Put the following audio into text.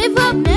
give up.